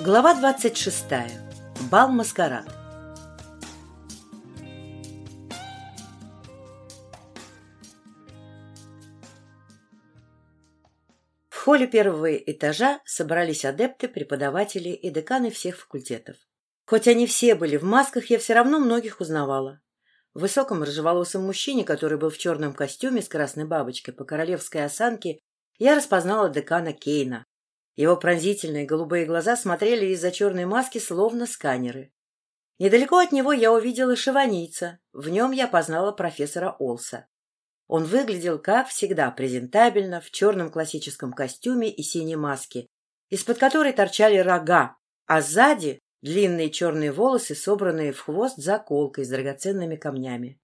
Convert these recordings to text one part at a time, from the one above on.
Глава 26. Бал-маскарад. В холле первого этажа собрались адепты, преподаватели и деканы всех факультетов. Хоть они все были в масках, я все равно многих узнавала. В высоком рыжеволосом мужчине, который был в черном костюме с красной бабочкой по королевской осанке, я распознала декана Кейна, его пронзительные голубые глаза смотрели из-за черной маски, словно сканеры. Недалеко от него я увидела шиванийца. В нем я познала профессора Олса. Он выглядел, как всегда, презентабельно, в черном классическом костюме и синей маске, из-под которой торчали рога, а сзади длинные черные волосы, собранные в хвост заколкой с драгоценными камнями.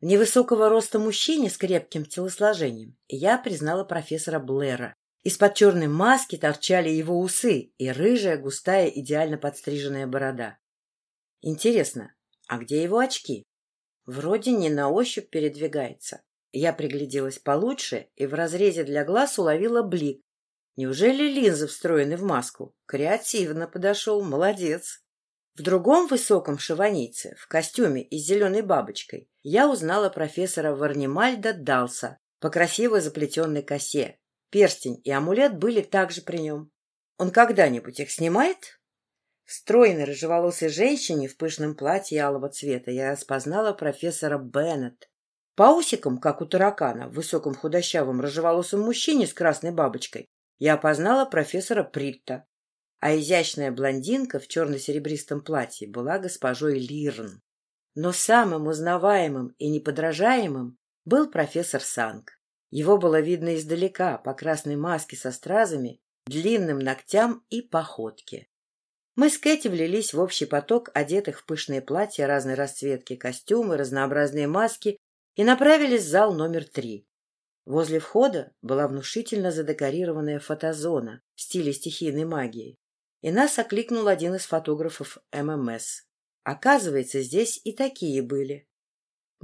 Невысокого роста мужчине с крепким телосложением я признала профессора Блэра, из-под черной маски торчали его усы и рыжая, густая, идеально подстриженная борода. Интересно, а где его очки? Вроде не на ощупь передвигается. Я пригляделась получше и в разрезе для глаз уловила блик. Неужели линзы встроены в маску? Креативно подошел, молодец. В другом высоком шиванице, в костюме и с зеленой бабочкой, я узнала профессора Варнимальда Далса по красиво заплетенной косе, Перстень и амулет были также при нем. Он когда-нибудь их снимает? В стройной рыжеволосой женщине в пышном платье алого цвета я распознала профессора Беннет. По усикам, как у таракана, в высоком худощавом рыжеволосом мужчине с красной бабочкой, я опознала профессора Притта, а изящная блондинка в черно-серебристом платье была госпожой Лирн. Но самым узнаваемым и неподражаемым был профессор Санг. Его было видно издалека, по красной маске со стразами, длинным ногтям и походке. Мы с Кэти влились в общий поток одетых в пышные платья разной расцветки, костюмы, разнообразные маски и направились в зал номер три. Возле входа была внушительно задекорированная фотозона в стиле стихийной магии, и нас окликнул один из фотографов ММС. Оказывается, здесь и такие были.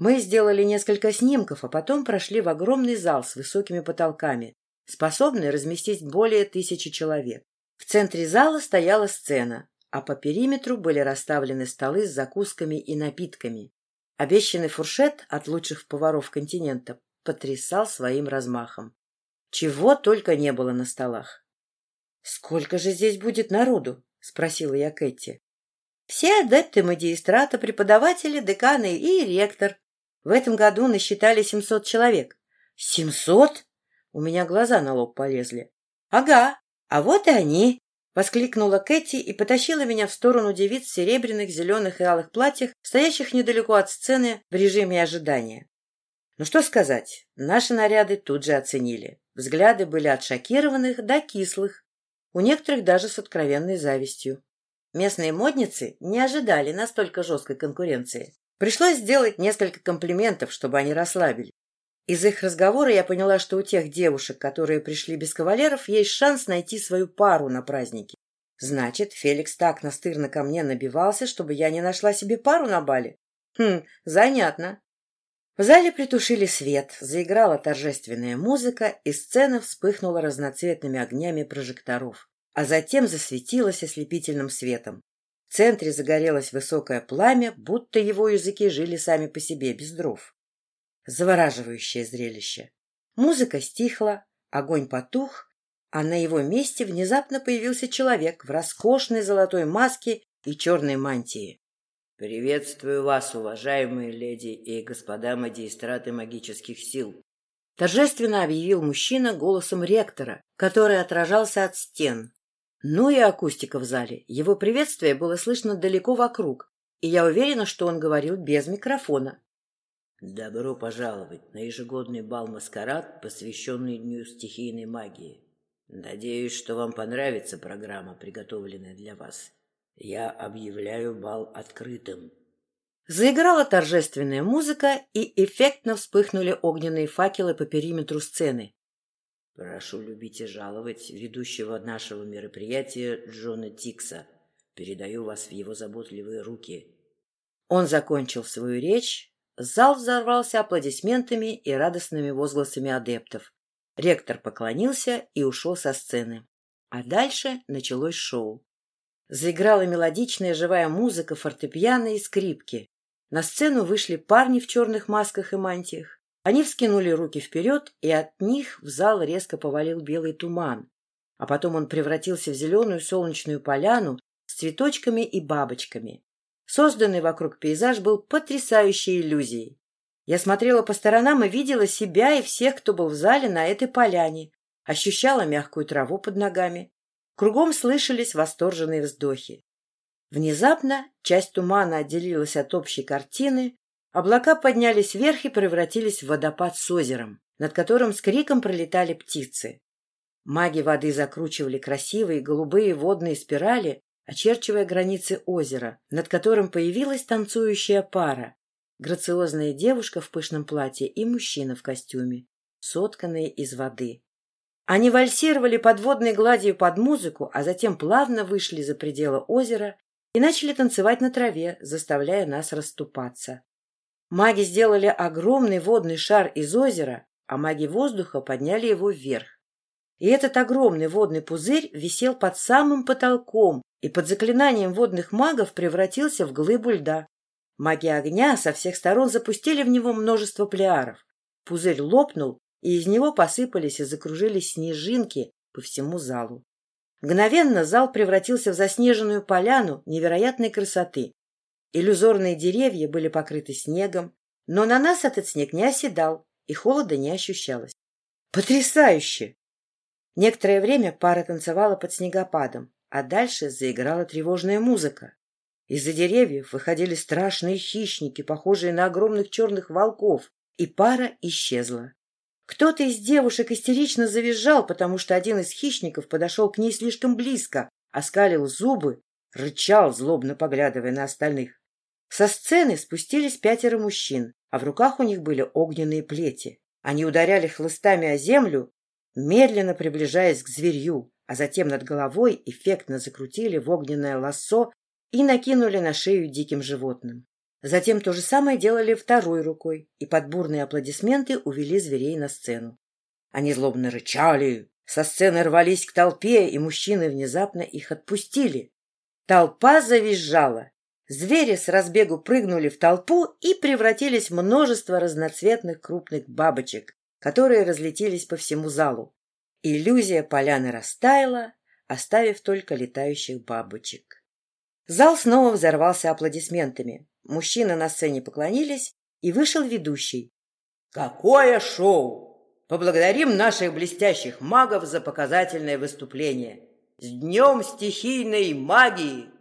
Мы сделали несколько снимков, а потом прошли в огромный зал с высокими потолками, способный разместить более тысячи человек. В центре зала стояла сцена, а по периметру были расставлены столы с закусками и напитками. Обещанный фуршет от лучших поваров континента потрясал своим размахом. Чего только не было на столах. — Сколько же здесь будет народу? — спросила я Кэти. — Все адепты магистрата, преподаватели, деканы и ректор, в этом году насчитали 700 человек. Семьсот? У меня глаза на лоб полезли. Ага, а вот и они, воскликнула Кэти и потащила меня в сторону девиц в серебряных, зеленых и алых платьях, стоящих недалеко от сцены в режиме ожидания. Ну что сказать, наши наряды тут же оценили. Взгляды были от шокированных до кислых, у некоторых даже с откровенной завистью. Местные модницы не ожидали настолько жесткой конкуренции. Пришлось сделать несколько комплиментов, чтобы они расслабили. Из их разговора я поняла, что у тех девушек, которые пришли без кавалеров, есть шанс найти свою пару на празднике. Значит, Феликс так настырно ко мне набивался, чтобы я не нашла себе пару на бале? Хм, занятно. В зале притушили свет, заиграла торжественная музыка, и сцена вспыхнула разноцветными огнями прожекторов, а затем засветилась ослепительным светом. В центре загорелось высокое пламя, будто его языки жили сами по себе, без дров. Завораживающее зрелище. Музыка стихла, огонь потух, а на его месте внезапно появился человек в роскошной золотой маске и черной мантии. «Приветствую вас, уважаемые леди и господа магистраты магических сил!» Торжественно объявил мужчина голосом ректора, который отражался от стен. Ну и акустика в зале. Его приветствие было слышно далеко вокруг, и я уверена, что он говорил без микрофона. «Добро пожаловать на ежегодный бал-маскарад, посвященный Дню стихийной магии. Надеюсь, что вам понравится программа, приготовленная для вас. Я объявляю бал открытым». Заиграла торжественная музыка, и эффектно вспыхнули огненные факелы по периметру сцены. Прошу любить и жаловать ведущего нашего мероприятия Джона Тикса. Передаю вас в его заботливые руки. Он закончил свою речь. Зал взорвался аплодисментами и радостными возгласами адептов. Ректор поклонился и ушел со сцены. А дальше началось шоу. Заиграла мелодичная живая музыка, фортепиано и скрипки. На сцену вышли парни в черных масках и мантиях. Они вскинули руки вперед, и от них в зал резко повалил белый туман. А потом он превратился в зеленую солнечную поляну с цветочками и бабочками. Созданный вокруг пейзаж был потрясающей иллюзией. Я смотрела по сторонам и видела себя и всех, кто был в зале на этой поляне, ощущала мягкую траву под ногами. Кругом слышались восторженные вздохи. Внезапно часть тумана отделилась от общей картины, облака поднялись вверх и превратились в водопад с озером, над которым с криком пролетали птицы. Маги воды закручивали красивые голубые водные спирали, очерчивая границы озера, над которым появилась танцующая пара, грациозная девушка в пышном платье и мужчина в костюме, сотканные из воды. Они вальсировали подводной гладью под музыку, а затем плавно вышли за пределы озера и начали танцевать на траве, заставляя нас расступаться. Маги сделали огромный водный шар из озера, а маги воздуха подняли его вверх. И этот огромный водный пузырь висел под самым потолком и под заклинанием водных магов превратился в глыбу льда. Маги огня со всех сторон запустили в него множество плеаров. Пузырь лопнул, и из него посыпались и закружились снежинки по всему залу. Мгновенно зал превратился в заснеженную поляну невероятной красоты. Иллюзорные деревья были покрыты снегом, но на нас этот снег не оседал, и холода не ощущалось. Потрясающе! Некоторое время пара танцевала под снегопадом, а дальше заиграла тревожная музыка. Из-за деревьев выходили страшные хищники, похожие на огромных черных волков, и пара исчезла. Кто-то из девушек истерично завизжал, потому что один из хищников подошел к ней слишком близко, оскалил зубы, рычал, злобно поглядывая на остальных. Со сцены спустились пятеро мужчин, а в руках у них были огненные плети. Они ударяли хлыстами о землю, медленно приближаясь к зверью, а затем над головой эффектно закрутили в огненное лассо и накинули на шею диким животным. Затем то же самое делали второй рукой, и под бурные аплодисменты увели зверей на сцену. Они злобно рычали, со сцены рвались к толпе, и мужчины внезапно их отпустили. Толпа завизжала. Звери с разбегу прыгнули в толпу и превратились в множество разноцветных крупных бабочек, которые разлетелись по всему залу. Иллюзия поляны растаяла, оставив только летающих бабочек. Зал снова взорвался аплодисментами. Мужчины на сцене поклонились, и вышел ведущий. «Какое шоу! Поблагодарим наших блестящих магов за показательное выступление! С днем стихийной магии!»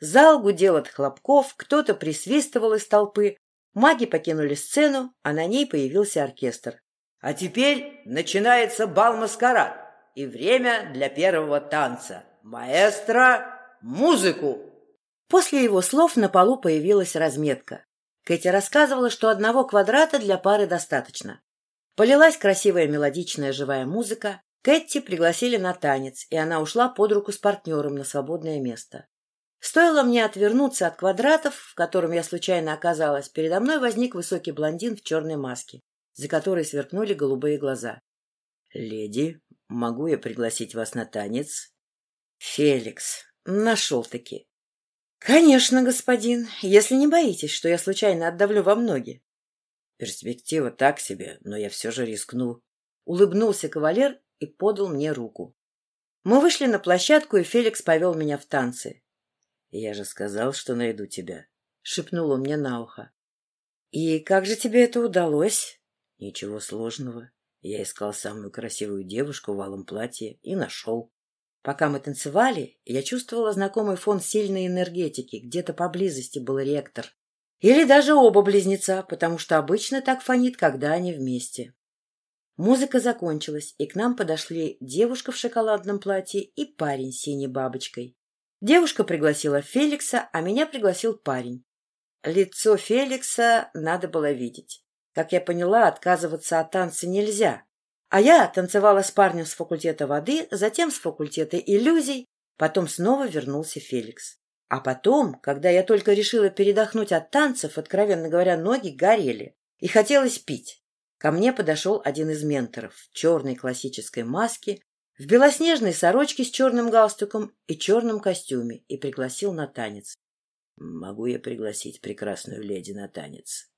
Зал гудел от хлопков, кто-то присвистывал из толпы. Маги покинули сцену, а на ней появился оркестр. «А теперь начинается бал-маскарад, и время для первого танца. Маэстро, музыку!» После его слов на полу появилась разметка. Кэти рассказывала, что одного квадрата для пары достаточно. Полилась красивая мелодичная живая музыка. Кэти пригласили на танец, и она ушла под руку с партнером на свободное место. Стоило мне отвернуться от квадратов, в котором я случайно оказалась, передо мной возник высокий блондин в черной маске, за которой сверкнули голубые глаза. — Леди, могу я пригласить вас на танец? — Феликс. Нашел-таки. «Конечно, господин, если не боитесь, что я случайно отдавлю вам ноги». «Перспектива так себе, но я все же рискну». Улыбнулся кавалер и подал мне руку. Мы вышли на площадку, и Феликс повел меня в танцы. «Я же сказал, что найду тебя», — шепнул он мне на ухо. «И как же тебе это удалось?» «Ничего сложного. Я искал самую красивую девушку в алом платье и нашел». Пока мы танцевали, я чувствовала знакомый фон сильной энергетики. Где-то поблизости был ректор. Или даже оба близнеца, потому что обычно так фонит, когда они вместе. Музыка закончилась, и к нам подошли девушка в шоколадном платье и парень с синей бабочкой. Девушка пригласила Феликса, а меня пригласил парень. Лицо Феликса надо было видеть. Как я поняла, отказываться от танца нельзя. А я танцевала с парнем с факультета воды, затем с факультета иллюзий, потом снова вернулся Феликс. А потом, когда я только решила передохнуть от танцев, откровенно говоря, ноги горели, и хотелось пить. Ко мне подошел один из менторов в черной классической маске в белоснежной сорочке с черным галстуком и черном костюме и пригласил на танец. Могу я пригласить прекрасную леди на танец?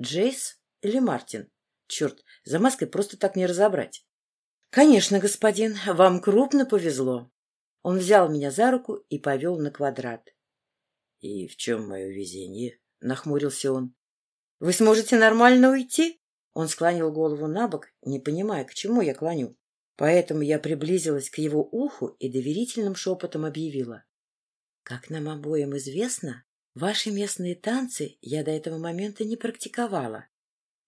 Джейс или Мартин? Черт, за маской просто так не разобрать. Конечно, господин, вам крупно повезло. Он взял меня за руку и повел на квадрат. И в чем мое везение? Нахмурился он. Вы сможете нормально уйти? Он склонил голову на бок, не понимая, к чему я клоню. Поэтому я приблизилась к его уху и доверительным шепотом объявила. Как нам обоим известно, ваши местные танцы я до этого момента не практиковала.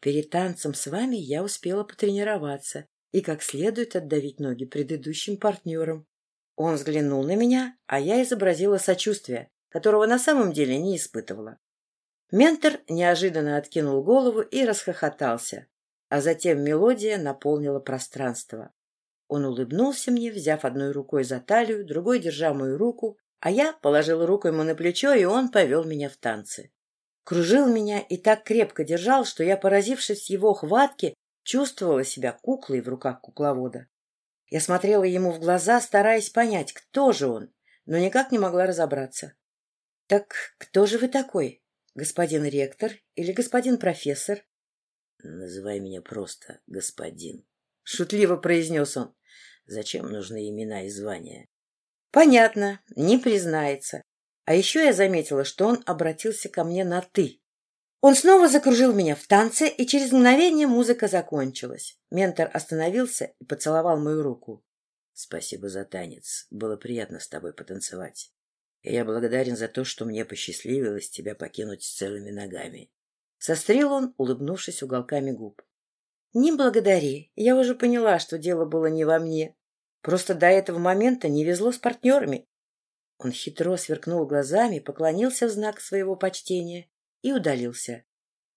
Перед танцем с вами я успела потренироваться и как следует отдавить ноги предыдущим партнерам. Он взглянул на меня, а я изобразила сочувствие, которого на самом деле не испытывала. Ментор неожиданно откинул голову и расхохотался, а затем мелодия наполнила пространство. Он улыбнулся мне, взяв одной рукой за талию, другой держа мою руку, а я положила руку ему на плечо, и он повел меня в танцы. Кружил меня и так крепко держал, что я, поразившись его хватке, чувствовала себя куклой в руках кукловода. Я смотрела ему в глаза, стараясь понять, кто же он, но никак не могла разобраться. — Так кто же вы такой? Господин ректор или господин профессор? — Называй меня просто господин, — шутливо произнес он. — Зачем нужны имена и звания? Понятно, не признается. А еще я заметила, что он обратился ко мне на «ты». Он снова закружил меня в танце, и через мгновение музыка закончилась. Ментор остановился и поцеловал мою руку. — Спасибо за танец. Было приятно с тобой потанцевать. И я благодарен за то, что мне посчастливилось тебя покинуть целыми ногами. Сострил он, улыбнувшись уголками губ. — Не благодари. Я уже поняла, что дело было не во мне. Просто до этого момента не везло с партнерами. Он хитро сверкнул глазами, поклонился в знак своего почтения и удалился.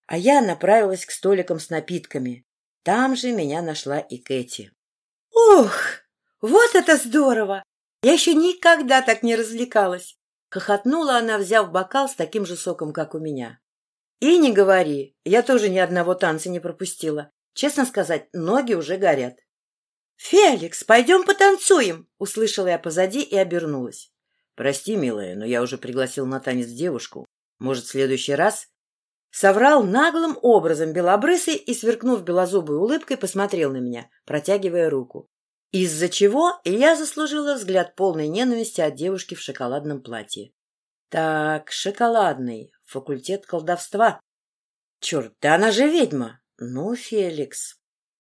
А я направилась к столикам с напитками. Там же меня нашла и Кэти. «Ух, вот это здорово! Я еще никогда так не развлекалась!» Хохотнула она, взяв бокал с таким же соком, как у меня. «И не говори, я тоже ни одного танца не пропустила. Честно сказать, ноги уже горят». «Феликс, пойдем потанцуем!» — услышала я позади и обернулась. «Прости, милая, но я уже пригласил на танец девушку. Может, в следующий раз?» Соврал наглым образом белобрысый и, сверкнув белозубой улыбкой, посмотрел на меня, протягивая руку. Из-за чего я заслужила взгляд полной ненависти от девушки в шоколадном платье. Так, шоколадный, факультет колдовства. Черт, да она же ведьма! Ну, Феликс,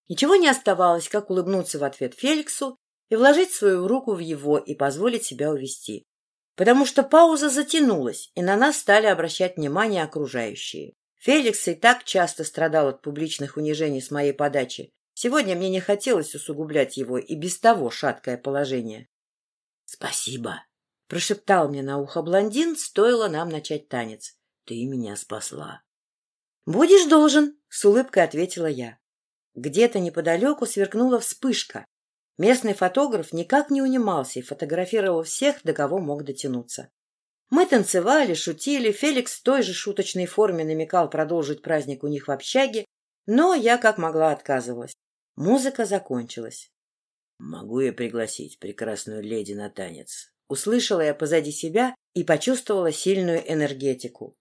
Ничего не оставалось, как улыбнуться в ответ Феликсу и вложить свою руку в его и позволить себя увести. Потому что пауза затянулась, и на нас стали обращать внимание окружающие. Феликс и так часто страдал от публичных унижений с моей подачи. Сегодня мне не хотелось усугублять его и без того шаткое положение. — Спасибо, — прошептал мне на ухо блондин, стоило нам начать танец. — Ты меня спасла. — Будешь должен, — с улыбкой ответила я. Где-то неподалеку сверкнула вспышка. Местный фотограф никак не унимался и фотографировал всех, до кого мог дотянуться. Мы танцевали, шутили, Феликс в той же шуточной форме намекал продолжить праздник у них в общаге, но я как могла отказывалась. Музыка закончилась. «Могу я пригласить прекрасную леди на танец?» Услышала я позади себя и почувствовала сильную энергетику.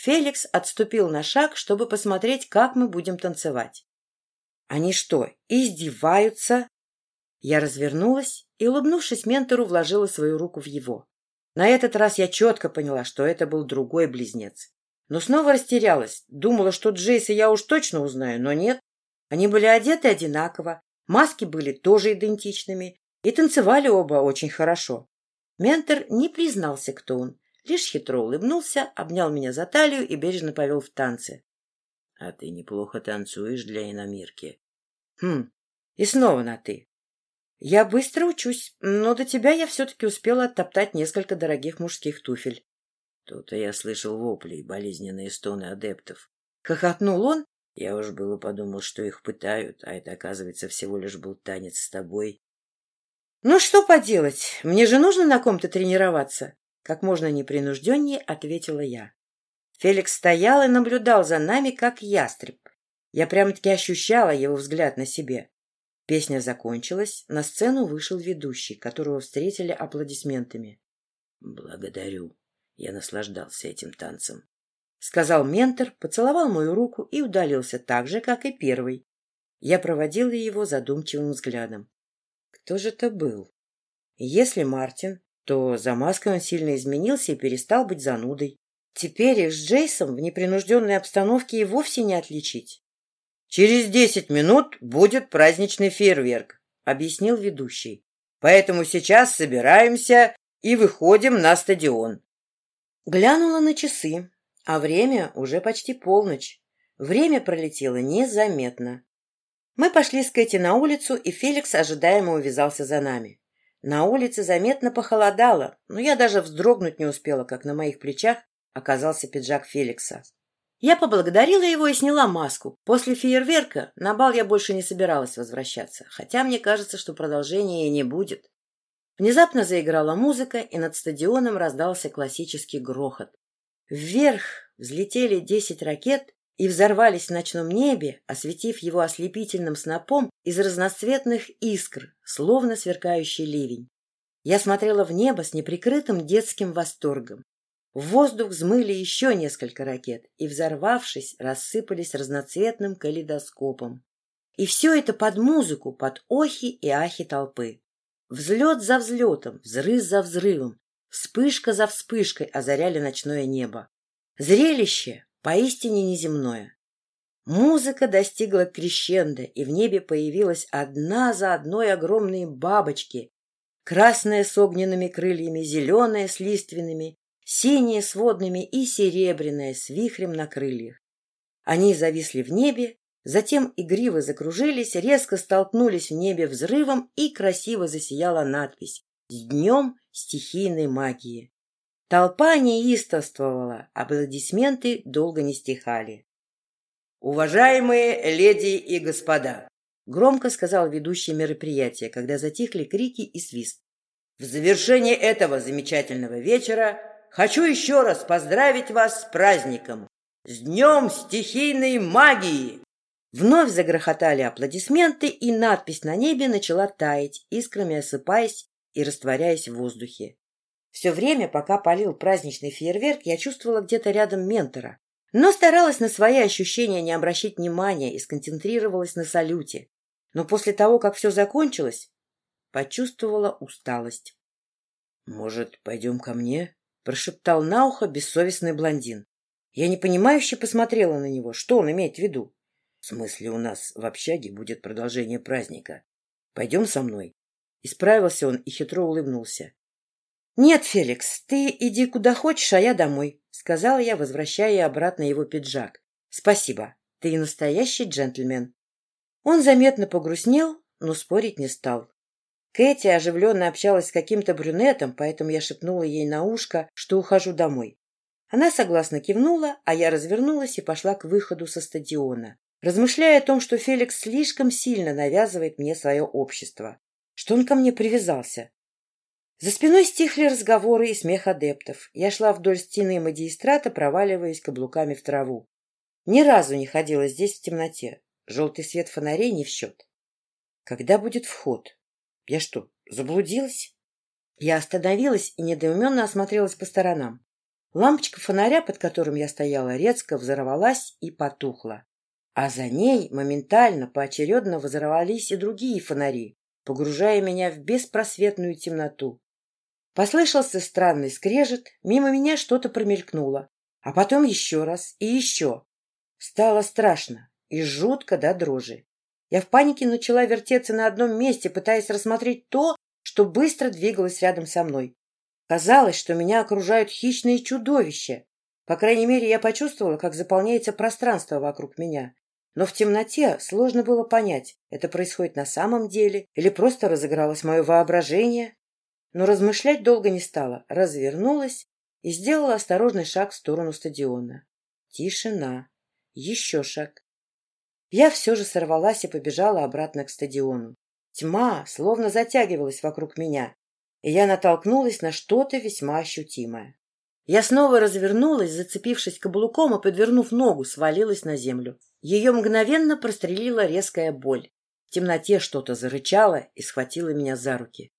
Феликс отступил на шаг, чтобы посмотреть, как мы будем танцевать. Они что, издеваются? Я развернулась и, улыбнувшись ментору, вложила свою руку в его. На этот раз я четко поняла, что это был другой близнец. Но снова растерялась. Думала, что Джейса я уж точно узнаю, но нет. Они были одеты одинаково, маски были тоже идентичными и танцевали оба очень хорошо. Ментор не признался, кто он, лишь хитро улыбнулся, обнял меня за талию и бережно повел в танцы. — А ты неплохо танцуешь для иномирки. — Хм, и снова на «ты». Я быстро учусь, но до тебя я все-таки успела оттоптать несколько дорогих мужских туфель. Тут я слышал вопли и болезненные стоны адептов. Хохотнул он. Я уж было подумал, что их пытают, а это, оказывается, всего лишь был танец с тобой. Ну, что поделать, мне же нужно на ком-то тренироваться. Как можно непринужденнее ответила я. Феликс стоял и наблюдал за нами, как ястреб. Я прямо-таки ощущала его взгляд на себе. Песня закончилась, на сцену вышел ведущий, которого встретили аплодисментами. — Благодарю. Я наслаждался этим танцем. — сказал ментор, поцеловал мою руку и удалился так же, как и первый. Я проводила его задумчивым взглядом. Кто же это был? Если Мартин, то за маской он сильно изменился и перестал быть занудой. Теперь их с Джейсом в непринужденной обстановке и вовсе не отличить. «Через десять минут будет праздничный фейерверк», — объяснил ведущий. «Поэтому сейчас собираемся и выходим на стадион». Глянула на часы, а время уже почти полночь. Время пролетело незаметно. Мы пошли с Кэти на улицу, и Феликс ожидаемо увязался за нами. На улице заметно похолодало, но я даже вздрогнуть не успела, как на моих плечах оказался пиджак Феликса. Я поблагодарила его и сняла маску. После фейерверка на бал я больше не собиралась возвращаться, хотя мне кажется, что продолжения и не будет. Внезапно заиграла музыка, и над стадионом раздался классический грохот. Вверх взлетели десять ракет и взорвались в ночном небе, осветив его ослепительным снопом из разноцветных искр, словно сверкающий ливень. Я смотрела в небо с неприкрытым детским восторгом. В воздух взмыли еще несколько ракет и, взорвавшись, рассыпались разноцветным калейдоскопом. И все это под музыку, под охи и ахи толпы. Взлет за взлетом, взрыв за взрывом, вспышка за вспышкой озаряли ночное небо. Зрелище поистине неземное. Музыка достигла крещенда, и в небе появилась одна за одной огромные бабочки, красная с огненными крыльями, зеленая с лиственными, синие с водными и серебряное с вихрем на крыльях. Они зависли в небе, затем игриво закружились, резко столкнулись в небе взрывом и красиво засияла надпись «С днем стихийной магии». Толпа неистовствовала, аплодисменты долго не стихали. «Уважаемые леди и господа!» — громко сказал ведущий мероприятия, когда затихли крики и свист. «В завершение этого замечательного вечера хочу еще раз поздравить вас с праздником! С Днем стихийной магии!» Вновь загрохотали аплодисменты, и надпись на небе начала таять, искрами осыпаясь и растворяясь в воздухе. Все время, пока полил праздничный фейерверк, я чувствовала где-то рядом ментора, но старалась на свои ощущения не обращать внимания и сконцентрировалась на салюте. Но после того, как все закончилось, почувствовала усталость. — Может, пойдем ко мне? — прошептал на ухо бессовестный блондин. Я непонимающе посмотрела на него. Что он имеет в виду? — В смысле, у нас в общаге будет продолжение праздника. Пойдем со мной. Исправился он и хитро улыбнулся. — Нет, Феликс, ты иди куда хочешь, а я домой, — сказала я, возвращая обратно его пиджак. — Спасибо, ты настоящий джентльмен. Он заметно погрустнел, но спорить не стал. Кэти оживленно общалась с каким-то брюнетом, поэтому я шепнула ей на ушко, что ухожу домой. Она согласно кивнула, а я развернулась и пошла к выходу со стадиона, размышляя о том, что Феликс слишком сильно навязывает мне свое общество, что он ко мне привязался. За спиной стихли разговоры и смех адептов. Я шла вдоль стены магистрата, проваливаясь каблуками в траву. Ни разу не ходила здесь в темноте. Желтый свет фонарей не в счет. Когда будет вход? Я что, заблудилась? Я остановилась и недоуменно осмотрелась по сторонам. Лампочка фонаря, под которым я стояла, резко взорвалась и потухла. А за ней моментально поочередно взорвались и другие фонари, погружая меня в беспросветную темноту. Послышался странный скрежет, мимо меня что-то промелькнуло, а потом еще раз и еще. Стало страшно и жутко до дрожи. Я в панике начала вертеться на одном месте, пытаясь рассмотреть то, что быстро двигалось рядом со мной. Казалось, что меня окружают хищные чудовища. По крайней мере, я почувствовала, как заполняется пространство вокруг меня. Но в темноте сложно было понять, это происходит на самом деле или просто разыгралось мое воображение. Но размышлять долго не стала, развернулась и сделала осторожный шаг в сторону стадиона. Тишина. Еще шаг. Я все же сорвалась и побежала обратно к стадиону. Тьма словно затягивалась вокруг меня, и я натолкнулась на что-то весьма ощутимое. Я снова развернулась, зацепившись каблуком и, подвернув ногу, свалилась на землю. Ее мгновенно прострелила резкая боль. В темноте что-то зарычало и схватило меня за руки.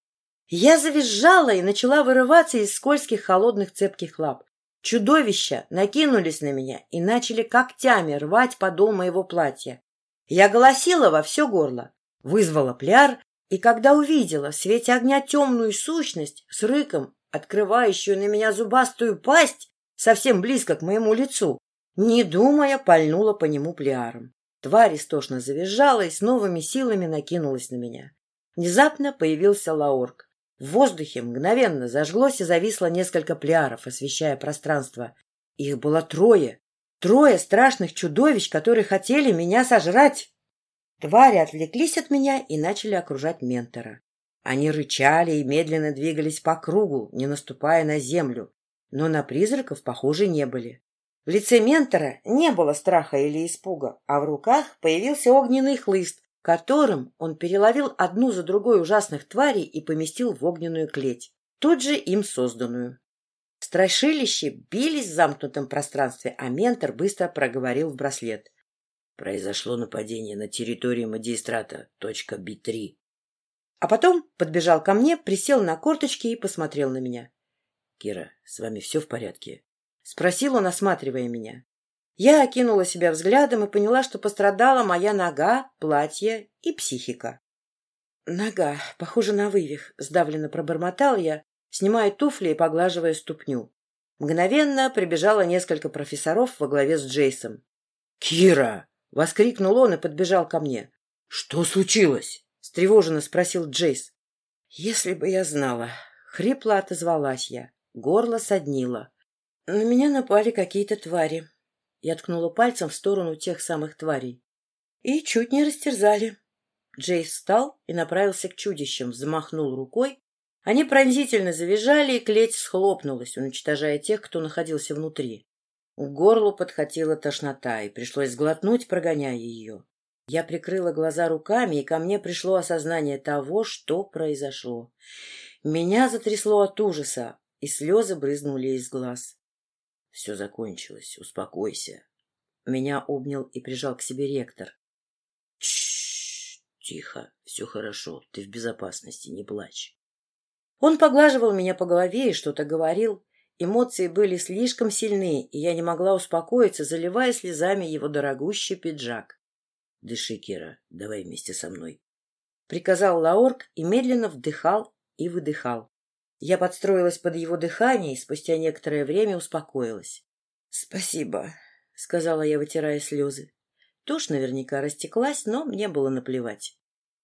Я завизжала и начала вырываться из скользких, холодных, цепких лап. Чудовища накинулись на меня и начали когтями рвать подол моего платья. Я голосила во все горло, вызвала пляр, и когда увидела в свете огня темную сущность с рыком, открывающую на меня зубастую пасть, совсем близко к моему лицу, не думая, пальнула по нему пляаром. Тварь истошно завизжала и с новыми силами накинулась на меня. Внезапно появился Лаорк. В воздухе мгновенно зажглось и зависло несколько пляров, освещая пространство. Их было трое. Трое страшных чудовищ, которые хотели меня сожрать. Твари отвлеклись от меня и начали окружать ментора. Они рычали и медленно двигались по кругу, не наступая на землю, но на призраков похожи не были. В лице ментора не было страха или испуга, а в руках появился огненный хлыст, которым он переловил одну за другой ужасных тварей и поместил в огненную клеть, тут же им созданную. Страшилища бились в замкнутом пространстве, а ментор быстро проговорил в браслет. Произошло нападение на территории магистрата, точка Би-3. А потом подбежал ко мне, присел на корточки и посмотрел на меня. — Кира, с вами все в порядке? — спросил он, осматривая меня. Я окинула себя взглядом и поняла, что пострадала моя нога, платье и психика. Нога, похожа на вывих, сдавленно пробормотал я, снимая туфли и поглаживая ступню. Мгновенно прибежало несколько профессоров во главе с Джейсом. «Кира!» — воскликнул он и подбежал ко мне. «Что случилось?» — встревоженно спросил Джейс. «Если бы я знала...» — хрипло отозвалась я. Горло соднило. На меня напали какие-то твари. Я ткнула пальцем в сторону тех самых тварей. И чуть не растерзали. Джейс встал и направился к чудищам, взмахнул рукой. Они пронзительно завизжали, и клеть схлопнулась, уничтожая тех, кто находился внутри. К горлу подхватила тошнота, и пришлось сглотнуть, прогоняя ее. Я прикрыла глаза руками, и ко мне пришло осознание того, что произошло. Меня затрясло от ужаса, и слезы брызнули из глаз. Все закончилось. Успокойся. Меня обнял и прижал к себе ректор. Чш, тихо, все хорошо, ты в безопасности, не плачь. Он поглаживал меня по голове и что-то говорил. Эмоции были слишком сильны, и я не могла успокоиться, заливая слезами его дорогущий пиджак. — Дыши, Кира, давай вместе со мной. Приказал Лаорк и медленно вдыхал и выдыхал. Я подстроилась под его дыхание и спустя некоторое время успокоилась. — Спасибо, — сказала я, вытирая слезы. Тушь наверняка растеклась, но мне было наплевать.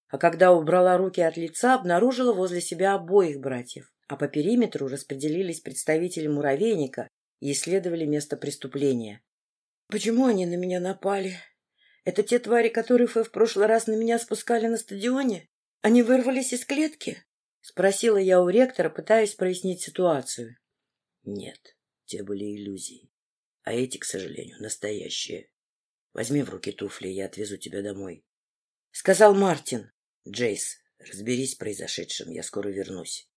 А когда убрала руки от лица, обнаружила возле себя обоих братьев, а по периметру распределились представители муравейника и исследовали место преступления. — Почему они на меня напали? Это те твари, которые вы в прошлый раз на меня спускали на стадионе? Они вырвались из клетки? — спросила я у ректора, пытаясь прояснить ситуацию. — Нет, те были иллюзии. А эти, к сожалению, настоящие. Возьми в руки туфли, я отвезу тебя домой. — сказал Мартин. — Джейс, разберись с произошедшим, я скоро вернусь.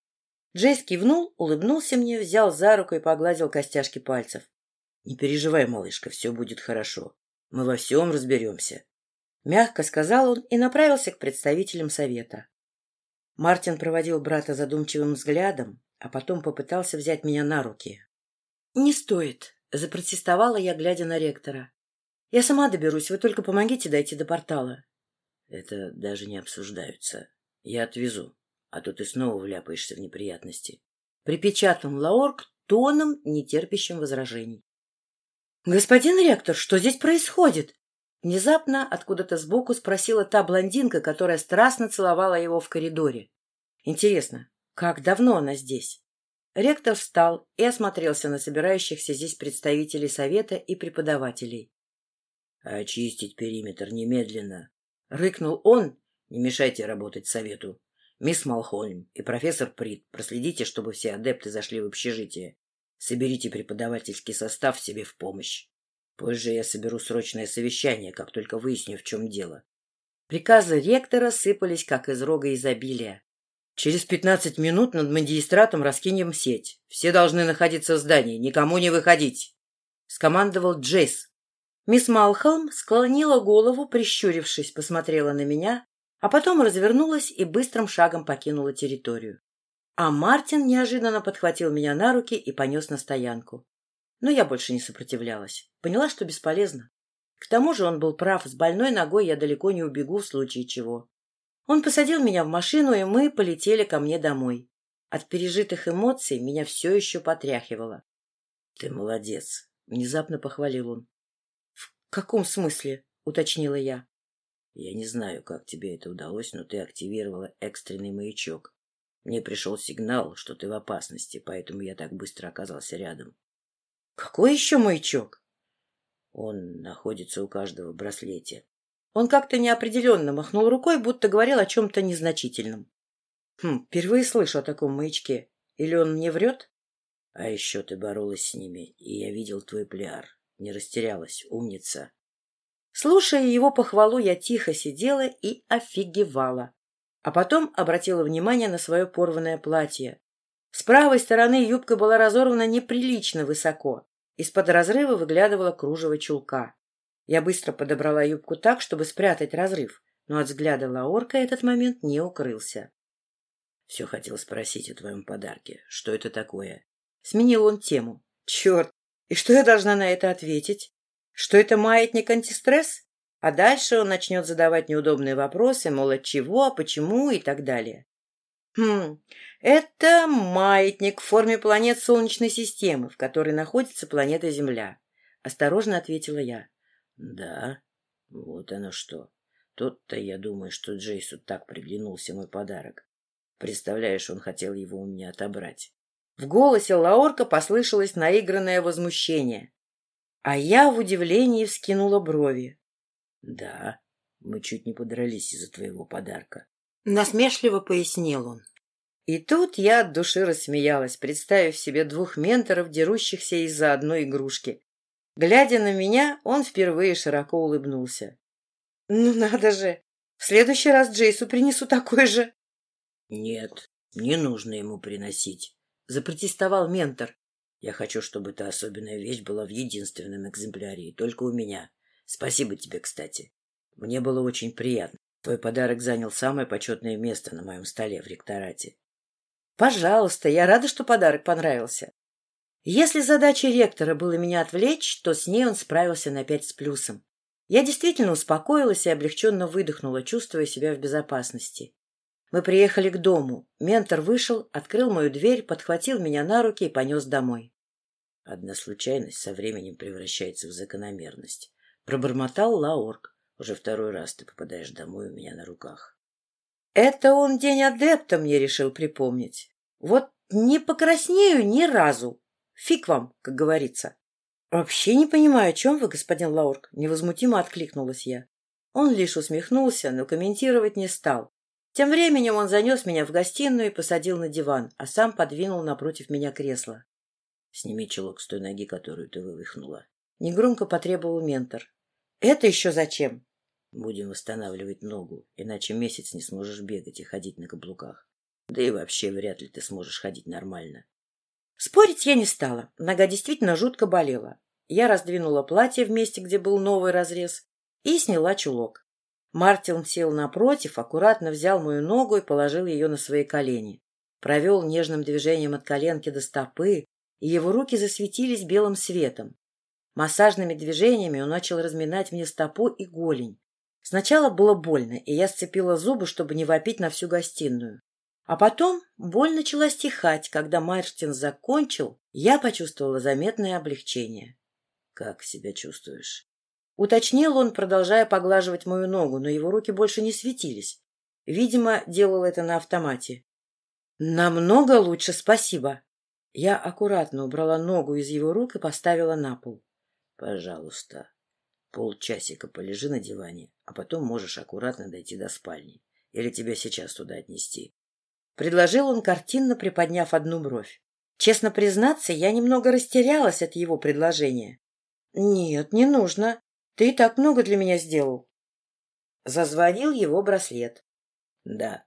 Джейс кивнул, улыбнулся мне, взял за руку и погладил костяшки пальцев. — Не переживай, малышка, все будет хорошо. Мы во всем разберемся. Мягко сказал он и направился к представителям совета. Мартин проводил брата задумчивым взглядом, а потом попытался взять меня на руки. — Не стоит, — запротестовала я, глядя на ректора. — Я сама доберусь, вы только помогите дойти до портала. — Это даже не обсуждаются. Я отвезу, а то ты снова вляпаешься в неприятности. Припечатан Лаорк тоном, нетерпящим возражений. — Господин ректор, что здесь происходит? Внезапно откуда-то сбоку спросила та блондинка, которая страстно целовала его в коридоре. Интересно, как давно она здесь? Ректор встал и осмотрелся на собирающихся здесь представителей совета и преподавателей. — Очистить периметр немедленно! — рыкнул он. — Не мешайте работать совету. Мисс Малхольм и профессор Прит, проследите, чтобы все адепты зашли в общежитие. Соберите преподавательский состав себе в помощь. Позже я соберу срочное совещание, как только выясню, в чем дело. Приказы ректора сыпались, как из рога изобилия. Через пятнадцать минут над магистратом раскинем сеть. Все должны находиться в здании, никому не выходить. Скомандовал Джейс. Мисс Малхолм склонила голову, прищурившись, посмотрела на меня, а потом развернулась и быстрым шагом покинула территорию. А Мартин неожиданно подхватил меня на руки и понес на стоянку. Но я больше не сопротивлялась. Поняла, что бесполезно. К тому же он был прав, с больной ногой я далеко не убегу в случае чего. Он посадил меня в машину, и мы полетели ко мне домой. От пережитых эмоций меня все еще потряхивало. — Ты молодец, — внезапно похвалил он. — В каком смысле? — уточнила я. — Я не знаю, как тебе это удалось, но ты активировала экстренный маячок. Мне пришел сигнал, что ты в опасности, поэтому я так быстро оказался рядом. — Какой еще маячок? — Он находится у каждого в браслете. Он как-то неопределенно махнул рукой, будто говорил о чем-то незначительном. Хм, впервые слышу о таком маячке. Или он мне врет? А еще ты боролась с ними, и я видел твой пляр. Не растерялась, умница. Слушая его похвалу, я тихо сидела и офигевала. А потом обратила внимание на свое порванное платье. С правой стороны юбка была разорвана неприлично высоко. Из-под разрыва выглядывала кружево чулка. Я быстро подобрала юбку так, чтобы спрятать разрыв, но от взгляда Лаорка этот момент не укрылся. — Все хотел спросить о твоем подарке. Что это такое? Сменил он тему. — Черт! И что я должна на это ответить? Что это маятник антистресс? А дальше он начнет задавать неудобные вопросы, мол, от чего, а почему и так далее. Хм, это маятник в форме планет Солнечной системы, в которой находится планета Земля. Осторожно ответила я. Да, вот оно что. Тут-то я думаю, что Джейсу так приглянулся мой подарок. Представляешь, он хотел его у меня отобрать. В голосе Лаорка послышалось наигранное возмущение. А я в удивлении вскинула брови. — Да, мы чуть не подрались из-за твоего подарка. Насмешливо пояснил он. И тут я от души рассмеялась, представив себе двух менторов, дерущихся из-за одной игрушки. Глядя на меня, он впервые широко улыбнулся. — Ну надо же! В следующий раз Джейсу принесу такой же. — Нет, не нужно ему приносить, — запротестовал ментор. Я хочу, чтобы эта особенная вещь была в единственном экземпляре, и только у меня. Спасибо тебе, кстати. Мне было очень приятно. Твой подарок занял самое почетное место на моем столе в ректорате. Пожалуйста, я рада, что подарок понравился. Если задача ректора была меня отвлечь, то с ней он справился на пять с плюсом. Я действительно успокоилась и облегченно выдохнула, чувствуя себя в безопасности. Мы приехали к дому. Ментор вышел, открыл мою дверь, подхватил меня на руки и понес домой. Одна случайность со временем превращается в закономерность. Пробормотал Лаорк. Уже второй раз ты попадаешь домой у меня на руках. Это он день адепта мне решил припомнить. Вот не покраснею ни разу. Фиг вам, как говорится. Вообще не понимаю, о чем вы, господин Лаурк, невозмутимо откликнулась я. Он лишь усмехнулся, но комментировать не стал. Тем временем он занес меня в гостиную и посадил на диван, а сам подвинул напротив меня кресло. — Сними чулок с той ноги, которую ты вывихнула. Негромко потребовал ментор. — Это еще зачем? — Будем восстанавливать ногу, иначе месяц не сможешь бегать и ходить на каблуках. Да и вообще вряд ли ты сможешь ходить нормально. Спорить я не стала. Нога действительно жутко болела. Я раздвинула платье в месте, где был новый разрез, и сняла чулок. Мартин сел напротив, аккуратно взял мою ногу и положил ее на свои колени. Провел нежным движением от коленки до стопы, и его руки засветились белым светом. Массажными движениями он начал разминать мне стопу и голень. Сначала было больно, и я сцепила зубы, чтобы не вопить на всю гостиную. А потом боль начала стихать. Когда Мартин закончил, я почувствовала заметное облегчение. — Как себя чувствуешь? Уточнил он, продолжая поглаживать мою ногу, но его руки больше не светились. Видимо, делал это на автомате. «Намного лучше, спасибо!» Я аккуратно убрала ногу из его рук и поставила на пол. «Пожалуйста, полчасика полежи на диване, а потом можешь аккуратно дойти до спальни. Или тебя сейчас туда отнести?» Предложил он, картинно приподняв одну бровь. Честно признаться, я немного растерялась от его предложения. «Нет, не нужно. Ты и так много для меня сделал. Зазвонил его браслет. — Да,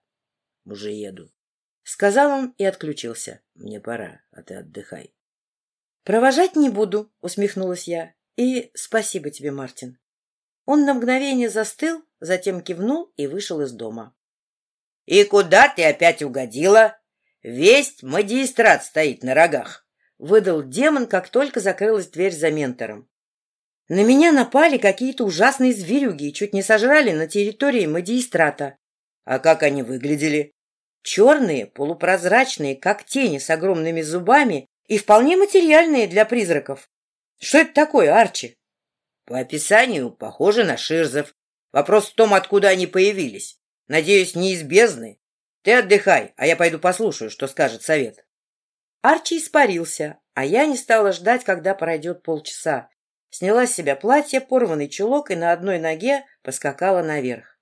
уже еду. — сказал он и отключился. — Мне пора, а ты отдыхай. — Провожать не буду, — усмехнулась я. — И спасибо тебе, Мартин. Он на мгновение застыл, затем кивнул и вышел из дома. — И куда ты опять угодила? Весть магистрат стоит на рогах, — выдал демон, как только закрылась дверь за ментором. На меня напали какие-то ужасные зверюги и чуть не сожрали на территории магистрата. А как они выглядели? Черные, полупрозрачные, как тени с огромными зубами и вполне материальные для призраков. Что это такое, Арчи? По описанию похоже на ширзов. Вопрос в том, откуда они появились. Надеюсь, не из бездны. Ты отдыхай, а я пойду послушаю, что скажет совет. Арчи испарился, а я не стала ждать, когда пройдет полчаса. Сняла с себя платье, порванный чулок и на одной ноге поскакала наверх.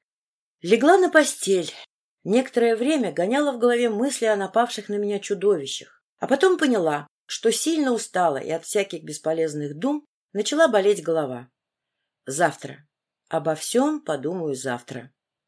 Легла на постель. Некоторое время гоняла в голове мысли о напавших на меня чудовищах. А потом поняла, что сильно устала и от всяких бесполезных дум начала болеть голова. Завтра. Обо всем подумаю завтра.